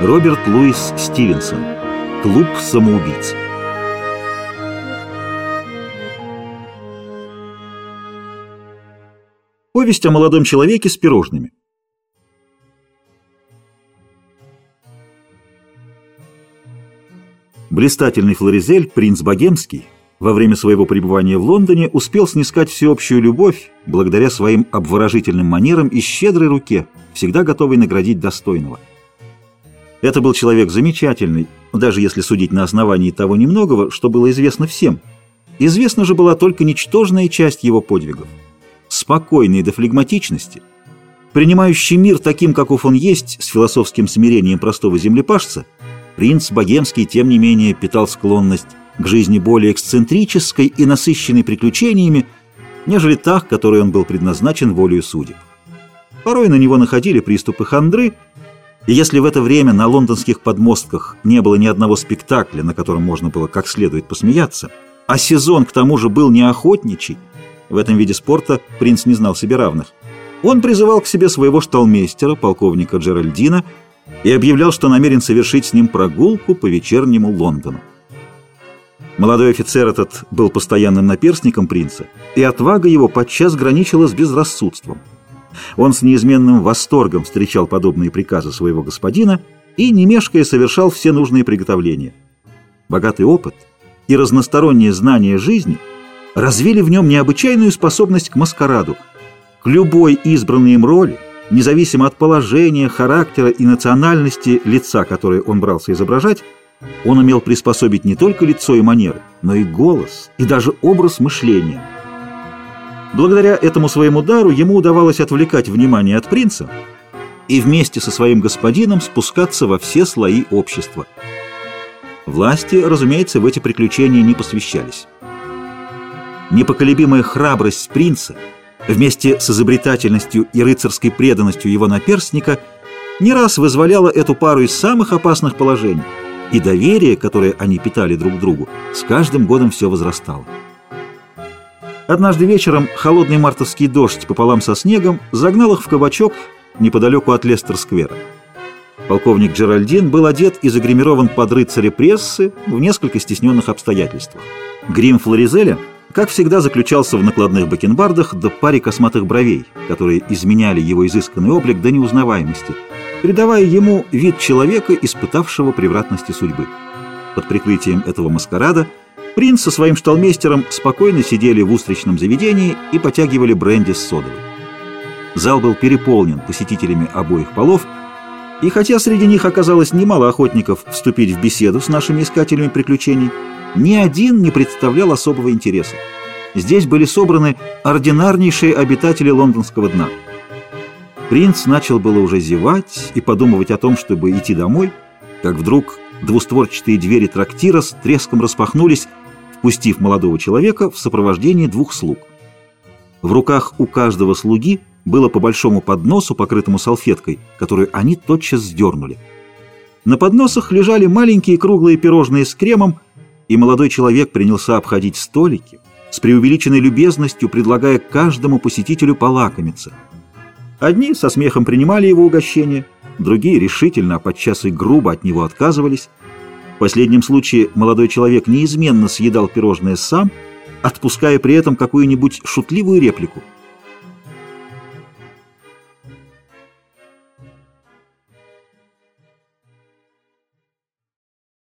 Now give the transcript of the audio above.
Роберт Луис Стивенсон. Клуб самоубийц. Повесть о молодом человеке с пирожными. Блистательный Флоризель, принц Богемский, во время своего пребывания в Лондоне успел снискать всеобщую любовь благодаря своим обворожительным манерам и щедрой руке, всегда готовой наградить достойного. Это был человек замечательный, даже если судить на основании того немногого, что было известно всем. Известна же была только ничтожная часть его подвигов. Спокойный до флегматичности, принимающий мир таким, каков он есть, с философским смирением простого землепашца, принц Богемский, тем не менее, питал склонность к жизни более эксцентрической и насыщенной приключениями, нежели та, к которой он был предназначен волею судеб. Порой на него находили приступы хандры, и если в это время на лондонских подмостках не было ни одного спектакля, на котором можно было как следует посмеяться, а сезон к тому же был неохотничий, в этом виде спорта принц не знал себе равных, он призывал к себе своего шталмейстера, полковника Джеральдина, и объявлял, что намерен совершить с ним прогулку по вечернему Лондону. Молодой офицер этот был постоянным наперстником принца, и отвага его подчас граничила с безрассудством. Он с неизменным восторгом встречал подобные приказы своего господина и, не мешкая, совершал все нужные приготовления. Богатый опыт и разностороннее знание жизни развили в нем необычайную способность к маскараду, к любой избранной им роли, независимо от положения, характера и национальности лица, которое он брался изображать, он умел приспособить не только лицо и манеры, но и голос, и даже образ мышления. Благодаря этому своему дару ему удавалось отвлекать внимание от принца и вместе со своим господином спускаться во все слои общества. Власти, разумеется, в эти приключения не посвящались. Непоколебимая храбрость принца вместе с изобретательностью и рыцарской преданностью его наперстника не раз вызволяла эту пару из самых опасных положений – и доверие, которое они питали друг другу, с каждым годом все возрастало. Однажды вечером холодный мартовский дождь пополам со снегом загнал их в кабачок неподалеку от Лестер-сквера. Полковник Джеральдин был одет и загримирован под рыцаря прессы в несколько стесненных обстоятельствах. Грим Флоризеля, как всегда, заключался в накладных бакенбардах до паре косматых бровей, которые изменяли его изысканный облик до неузнаваемости – придавая ему вид человека, испытавшего превратности судьбы. Под прикрытием этого маскарада принц со своим шталмейстером спокойно сидели в устричном заведении и потягивали бренди с содовой. Зал был переполнен посетителями обоих полов, и хотя среди них оказалось немало охотников вступить в беседу с нашими искателями приключений, ни один не представлял особого интереса. Здесь были собраны ординарнейшие обитатели лондонского дна – Принц начал было уже зевать и подумывать о том, чтобы идти домой, как вдруг двустворчатые двери трактира с треском распахнулись, впустив молодого человека в сопровождении двух слуг. В руках у каждого слуги было по большому подносу, покрытому салфеткой, которую они тотчас сдернули. На подносах лежали маленькие круглые пирожные с кремом, и молодой человек принялся обходить столики, с преувеличенной любезностью предлагая каждому посетителю полакомиться – Одни со смехом принимали его угощение, другие решительно, а подчас и грубо от него отказывались. В последнем случае молодой человек неизменно съедал пирожное сам, отпуская при этом какую-нибудь шутливую реплику –